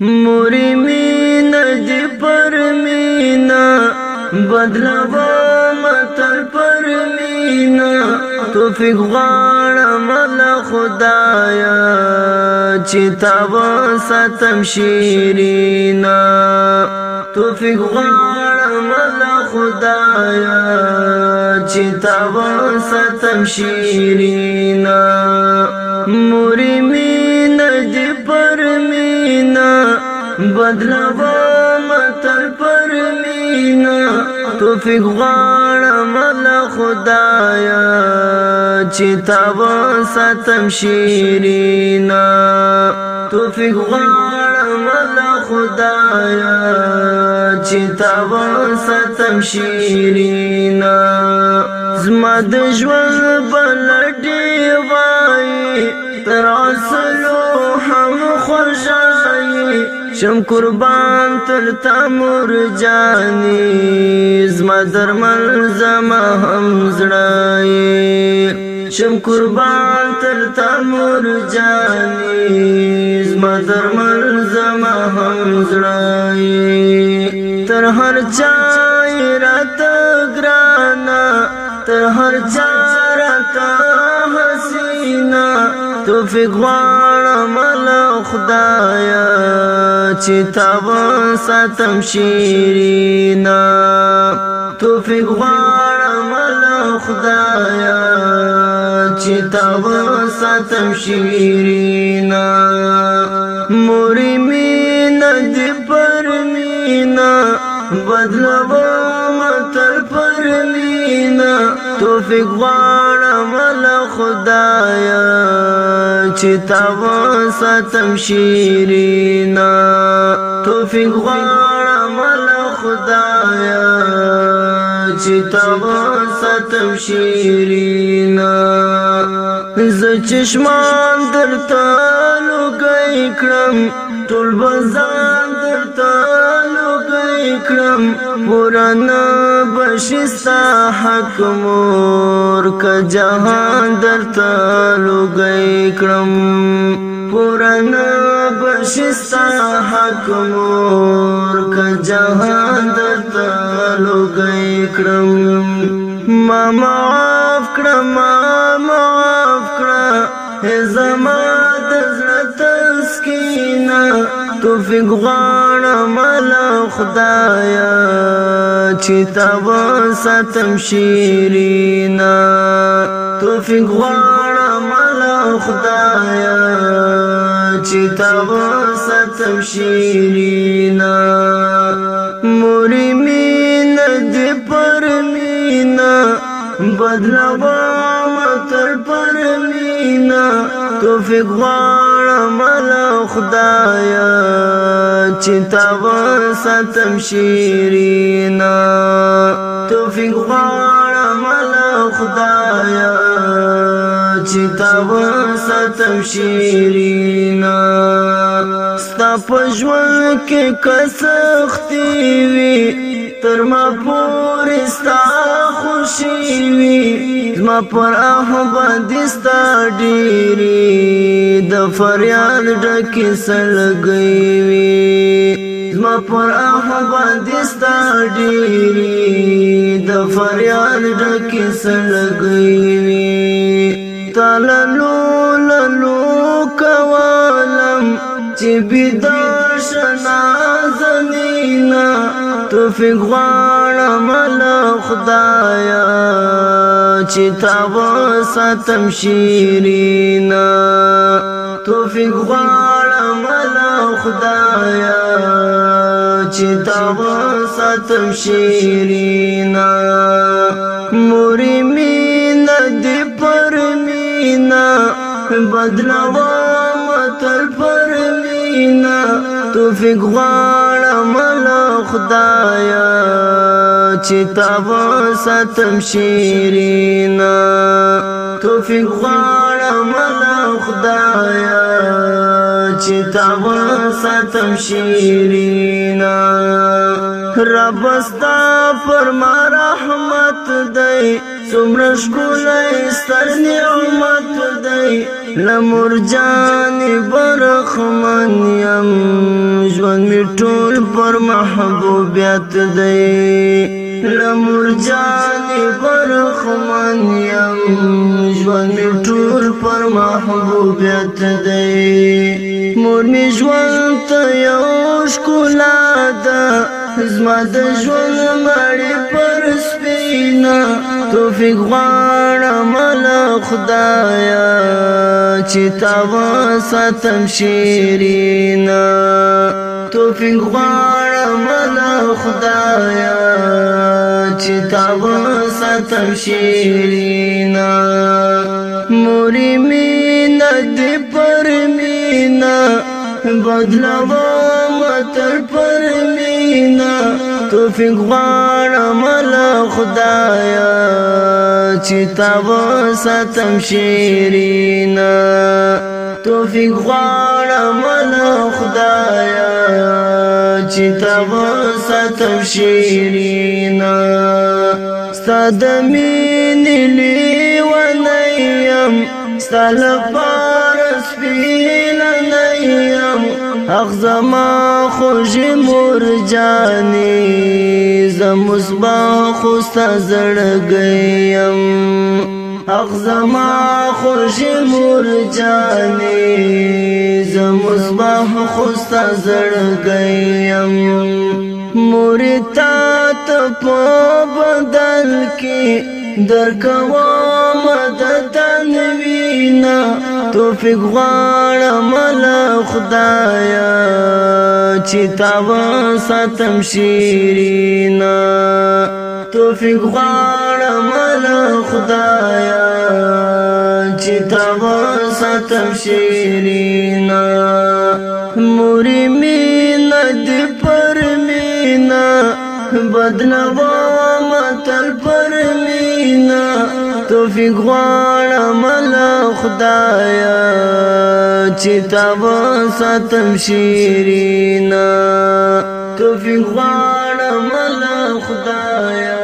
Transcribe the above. مور مینا دی پر مینا بدلوا متر پر مینا توفیق غواړم له خدایا چې تا وساتم شیرینا توفیق غواړم له خدایا چې تا وساتم شیرینا مور مینا بدلوم تر پر مینا توفیق غواړم له خدایا چې تا وساتم شیرینا توفیق غواړم له خدایا چې تا وساتم شیرینا زما د ژوند بلډي وای تر اصلو هم خرجه شم قربان تر تامور جانی زما درمل زما هم زړای شم قربان تر تامور جانی زما درمل زما هم زړای تر هر چا رات ګرانا تر هر چا رات توفیق غواړم له خدایا چې تا وساتم شیرینا توفیق غواړم له خدایا چې تا وساتم شیرینا مور توفیق غواړم له خدایا چې تا وساتم شیرینا توفیق غواړم له خدایا چې تا وساتم شیرینا ز چشمان درته لګی کړم ټول بزان درته وینم پران بشستا حق مور ک جهان درته لګی کړم پران بشستا حق مور ک جهان درته لګی کړم ما معاف کړه ما معاف کړه زما د زړه تسکینه توفیق غواړم خدایا چې تاب ساتم شیرینا توفیق غواړم الله خدایا چې تاب ساتم شیرینا مورې مینا دې پر مینا بدلوا متر پر مینا توفیق غواړم الله خدایا چې تا ستم شیرینا توفیق غواړم له خدایا چې تا ستم شیرینا ستا په ژوند کې کسختي وي تر ما پور استا خوشي وي زما پر احمد استا ډيري د فریاد ډکه سلګي وي زما پر احمد استا ډيري د فریاد ډکه سلګي وي تعالی لو لو کوالم چې بيدار شنا زنینا توفیق غواړم له خدایا چې تا وساتم شیرینا توفیق غواړم له خدایا چې تا وساتم شیرینا مورې مینا دې پر مینا بدلوا متر پر مینا توفیق غواړم له خدایا چې تا وساتم شیرینا توفیق غواړم له خدایا چې تا وساتم شیرینا رب ستا پر ما رحمت دی څومره ښکلی ستر نعمت دی له مور جانې برخمن یم ژوند مې ټول پر محبوبیت دی له مور جانې برخمن یم ژوند مې ټول پر محبوبیت دی مور مې ژوند ته یو ښکلا ده زما د ژوند مړې معافی غواړم له خدایا چې تا وساتم شیرینا توفیق غواړم له خدایا چې تا وساتم شیرینا مورې مینه دې پر مینا بدلو توفیق غواړم له خدایا چې تا وساتم شیرینا توفیق غواړم له خدایا چې تا وساتم شیرینا ستاد مين لیونیم ستلپار سپین اخ زما خوش مور جانی زمصبا خوستا زړګیم اخ زما خوش مور جانی زمصبا خوستا زړګیم مور تا ته بدل کې درکوا مدد نوینا توفیق غواړم خدایا چې تا و ساتم شیرینا توفیق غواړم له خدایا چې تا و ساتم شیرینا مورې مینا دې پر مینا بدلوا متل پر مینا توفیق غواړم له خدایا چې تاب ساتم شیرینا توفیق غواړم له خدایا